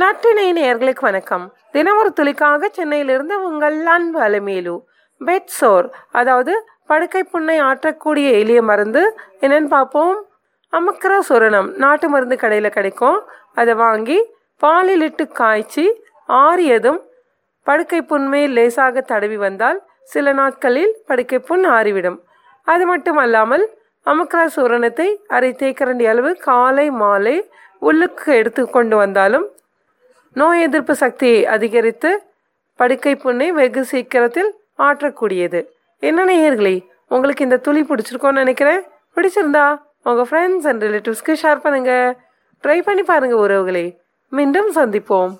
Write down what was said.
நட்டினை நேயர்களுக்கு வணக்கம். தினமொரு துளிக்காக சென்னையிலிருந்து உங்கள் அன்பு அலமேலு. பெட் சோர் அதாவது படுக்கை புண்ணை ஆற்றக்கூடிய எளிய மருந்து. என்னன்னு பார்ப்போம். அமக்ரா சுரணம் நாட்டு மருந்து கடையில் கிடைக்கும். அதை வாங்கி பாலில் இட்டு காய்ச்சி ஆறியதும் படுக்கை புண்மை லேசாக தடவி வந்தால் சில நாட்களில் படுக்கை புண் ஆறிவிடும். அது மட்டும் அல்லாமல் அமுக்கரா சூரணத்தை அரை தேக்கரண்டி அளவு காலை மாலை உள்ளுக்கு எடுத்து கொண்டு வந்தாலும் நோய் எதிர்ப்பு சக்தியை அதிகரித்து படுக்கை புண்ணை வெகு சீக்கிரத்தில் ஆற்றக்கூடியது. என்ன நேயர்களே உங்களுக்கு இந்த துளி பிடிச்சிருக்கோன்னு நினைக்கிறேன். பிடிச்சிருந்தா உங்கள் ஃப்ரெண்ட்ஸ் அண்ட் ரிலேட்டிவ்ஸ்க்கு ஷேர் பண்ணுங்கள் ட்ரை பண்ணி பாருங்கள் உறவுகளே. மீண்டும் சந்திப்போம்.